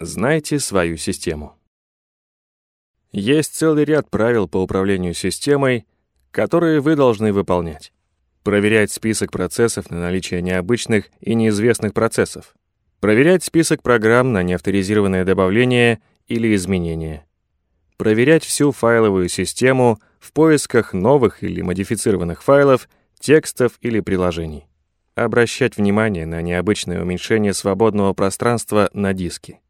Знайте свою систему. Есть целый ряд правил по управлению системой, которые вы должны выполнять. Проверять список процессов на наличие необычных и неизвестных процессов. Проверять список программ на неавторизированное добавление или изменение. Проверять всю файловую систему в поисках новых или модифицированных файлов, текстов или приложений. Обращать внимание на необычное уменьшение свободного пространства на диске.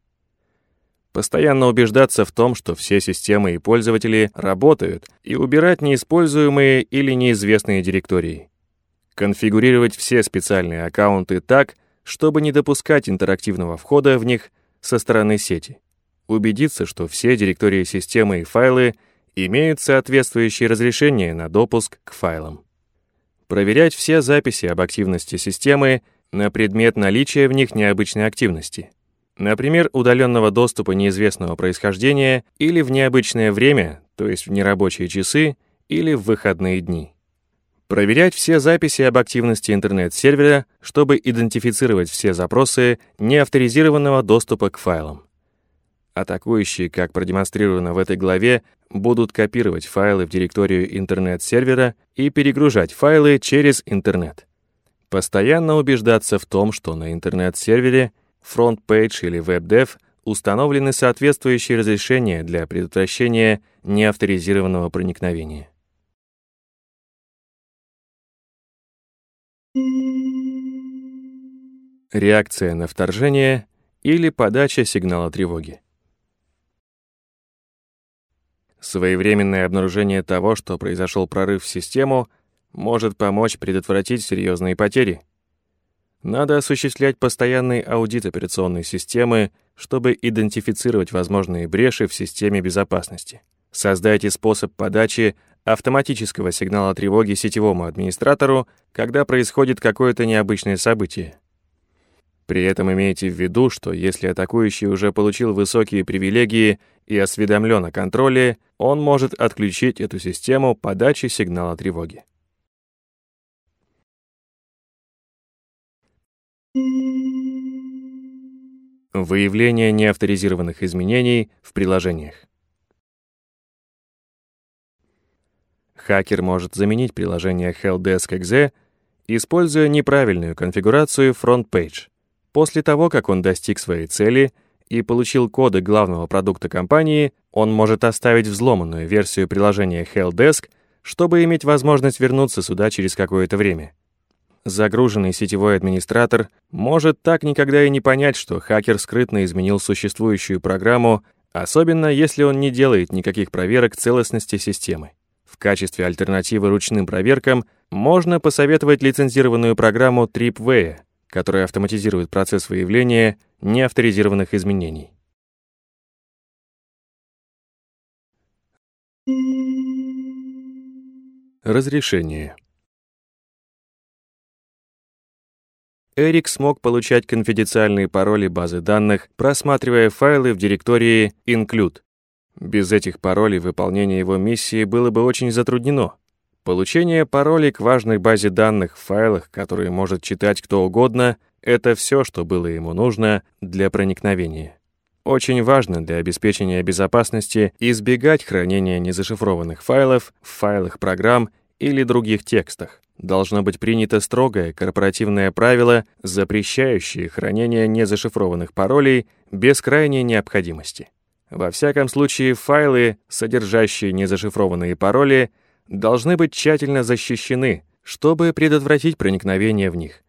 Постоянно убеждаться в том, что все системы и пользователи работают, и убирать неиспользуемые или неизвестные директории. Конфигурировать все специальные аккаунты так, чтобы не допускать интерактивного входа в них со стороны сети. Убедиться, что все директории системы и файлы имеют соответствующие разрешения на допуск к файлам. Проверять все записи об активности системы на предмет наличия в них необычной активности. Например, удаленного доступа неизвестного происхождения или в необычное время, то есть в нерабочие часы или в выходные дни. Проверять все записи об активности интернет-сервера, чтобы идентифицировать все запросы неавторизированного доступа к файлам. Атакующие, как продемонстрировано в этой главе, будут копировать файлы в директорию интернет-сервера и перегружать файлы через интернет. Постоянно убеждаться в том, что на интернет-сервере FrontPage или WebDev установлены соответствующие разрешения для предотвращения неавторизированного проникновения. Реакция на вторжение или подача сигнала тревоги. Своевременное обнаружение того, что произошел прорыв в систему, может помочь предотвратить серьезные потери – надо осуществлять постоянный аудит операционной системы, чтобы идентифицировать возможные бреши в системе безопасности. Создайте способ подачи автоматического сигнала тревоги сетевому администратору, когда происходит какое-то необычное событие. При этом имейте в виду, что если атакующий уже получил высокие привилегии и осведомлен о контроле, он может отключить эту систему подачи сигнала тревоги. Выявление неавторизированных изменений в приложениях. Хакер может заменить приложение Helpdesk.exe, используя неправильную конфигурацию FrontPage. После того, как он достиг своей цели и получил коды главного продукта компании, он может оставить взломанную версию приложения Helpdesk, чтобы иметь возможность вернуться сюда через какое-то время загруженный сетевой администратор может так никогда и не понять, что хакер скрытно изменил существующую программу, особенно если он не делает никаких проверок целостности системы. В качестве альтернативы ручным проверкам можно посоветовать лицензированную программу TripWay, которая автоматизирует процесс выявления неавторизированных изменений. Разрешение. Эрик смог получать конфиденциальные пароли базы данных, просматривая файлы в директории include. Без этих паролей выполнение его миссии было бы очень затруднено. Получение паролей к важной базе данных в файлах, которые может читать кто угодно, это все, что было ему нужно для проникновения. Очень важно для обеспечения безопасности избегать хранения незашифрованных файлов в файлах программ или других текстах должно быть принято строгое корпоративное правило, запрещающее хранение незашифрованных паролей без крайней необходимости. Во всяком случае, файлы, содержащие незашифрованные пароли, должны быть тщательно защищены, чтобы предотвратить проникновение в них.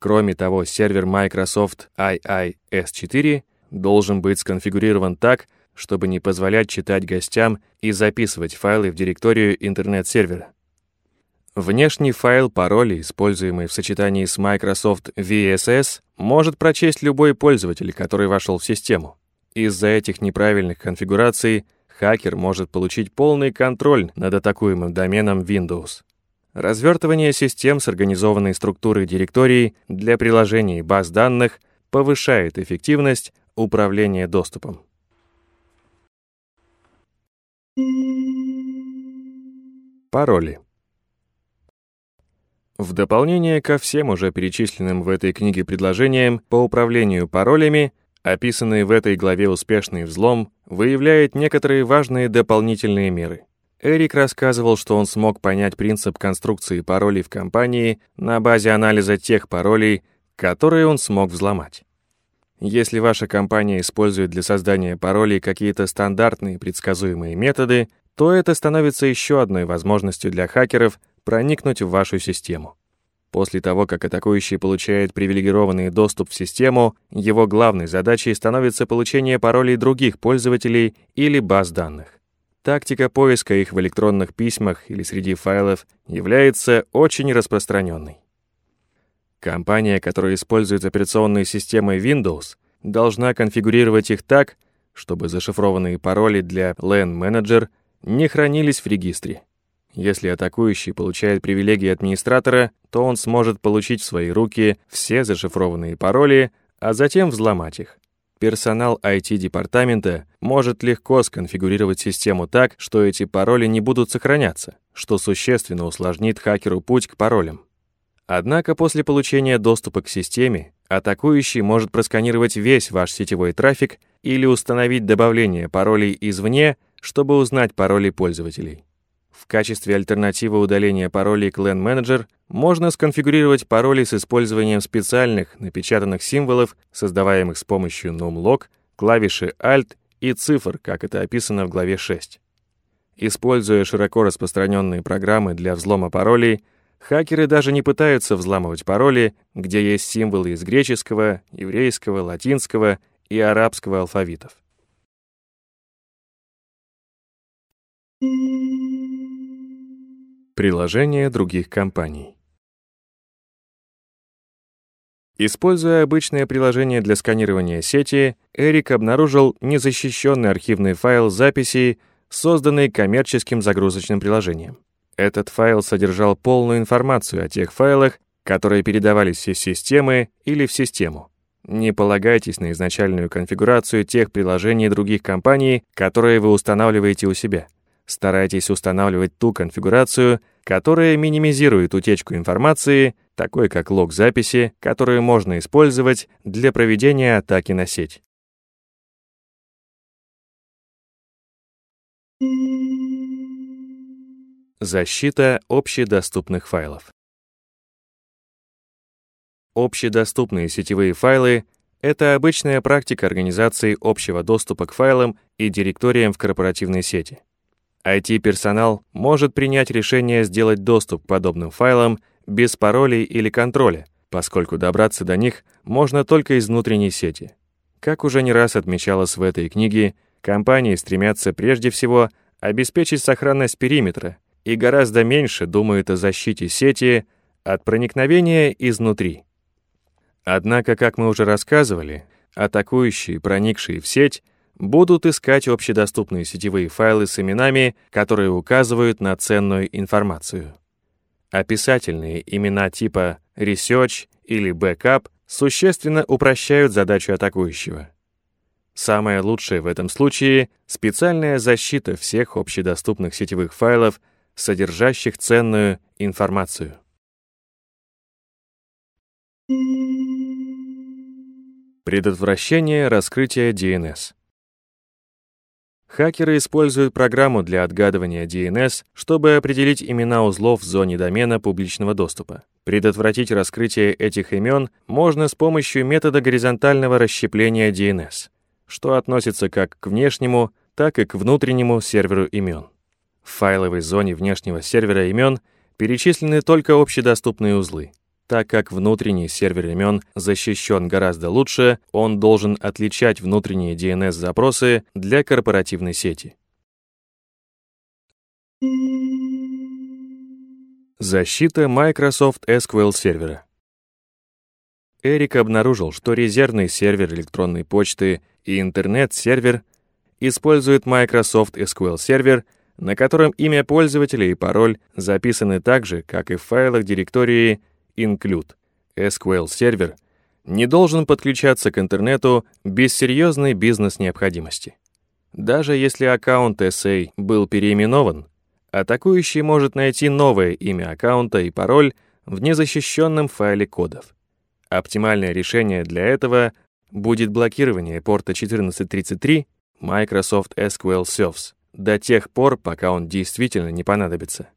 Кроме того, сервер Microsoft IIS-4 должен быть сконфигурирован так, чтобы не позволять читать гостям и записывать файлы в директорию интернет-сервера. Внешний файл пароля, используемый в сочетании с Microsoft VSS, может прочесть любой пользователь, который вошел в систему. Из-за этих неправильных конфигураций хакер может получить полный контроль над атакуемым доменом Windows. Развертывание систем с организованной структурой директорий для приложений баз данных повышает эффективность управления доступом. Пароли. В дополнение ко всем уже перечисленным в этой книге предложениям по управлению паролями, описанный в этой главе успешный взлом выявляет некоторые важные дополнительные меры. Эрик рассказывал, что он смог понять принцип конструкции паролей в компании на базе анализа тех паролей, которые он смог взломать. Если ваша компания использует для создания паролей какие-то стандартные предсказуемые методы, то это становится еще одной возможностью для хакеров проникнуть в вашу систему. После того, как атакующий получает привилегированный доступ в систему, его главной задачей становится получение паролей других пользователей или баз данных. Тактика поиска их в электронных письмах или среди файлов является очень распространенной. Компания, которая использует операционные системы Windows, должна конфигурировать их так, чтобы зашифрованные пароли для LAN Manager не хранились в регистре. Если атакующий получает привилегии администратора, то он сможет получить в свои руки все зашифрованные пароли, а затем взломать их. Персонал IT-департамента может легко сконфигурировать систему так, что эти пароли не будут сохраняться, что существенно усложнит хакеру путь к паролям. Однако после получения доступа к системе, атакующий может просканировать весь ваш сетевой трафик или установить добавление паролей извне, чтобы узнать пароли пользователей. В качестве альтернативы удаления паролей Clan Manager можно сконфигурировать пароли с использованием специальных напечатанных символов, создаваемых с помощью numlock, клавиши Alt и цифр, как это описано в главе 6. Используя широко распространенные программы для взлома паролей, хакеры даже не пытаются взламывать пароли, где есть символы из греческого, еврейского, латинского и арабского алфавитов. Приложения других компаний. Используя обычное приложение для сканирования сети, Эрик обнаружил незащищенный архивный файл записей, созданный коммерческим загрузочным приложением. Этот файл содержал полную информацию о тех файлах, которые передавались из системы или в систему. Не полагайтесь на изначальную конфигурацию тех приложений других компаний, которые вы устанавливаете у себя. Старайтесь устанавливать ту конфигурацию, которая минимизирует утечку информации, такой как лог записи, которую можно использовать для проведения атаки на сеть. Защита общедоступных файлов. Общедоступные сетевые файлы — это обычная практика организации общего доступа к файлам и директориям в корпоративной сети. IT-персонал может принять решение сделать доступ к подобным файлам без паролей или контроля, поскольку добраться до них можно только из внутренней сети. Как уже не раз отмечалось в этой книге, компании стремятся прежде всего обеспечить сохранность периметра и гораздо меньше думают о защите сети от проникновения изнутри. Однако, как мы уже рассказывали, атакующие, проникшие в сеть, будут искать общедоступные сетевые файлы с именами, которые указывают на ценную информацию. Описательные имена типа research или backup существенно упрощают задачу атакующего. Самое лучшее в этом случае — специальная защита всех общедоступных сетевых файлов, содержащих ценную информацию. Предотвращение раскрытия DNS. Хакеры используют программу для отгадывания DNS, чтобы определить имена узлов в зоне домена публичного доступа. Предотвратить раскрытие этих имен можно с помощью метода горизонтального расщепления DNS, что относится как к внешнему, так и к внутреннему серверу имен. В файловой зоне внешнего сервера имен перечислены только общедоступные узлы. Так как внутренний сервер имен защищен гораздо лучше, он должен отличать внутренние DNS-запросы для корпоративной сети. Защита Microsoft SQL сервера. Эрик обнаружил, что резервный сервер электронной почты и интернет-сервер используют Microsoft SQL сервер, на котором имя пользователя и пароль записаны так же, как и в файлах директории include SQL-сервер не должен подключаться к интернету без серьезной бизнес-необходимости. Даже если аккаунт SA был переименован, атакующий может найти новое имя аккаунта и пароль в незащищенном файле кодов. Оптимальное решение для этого будет блокирование порта 1433 Microsoft SQL Servers до тех пор, пока он действительно не понадобится.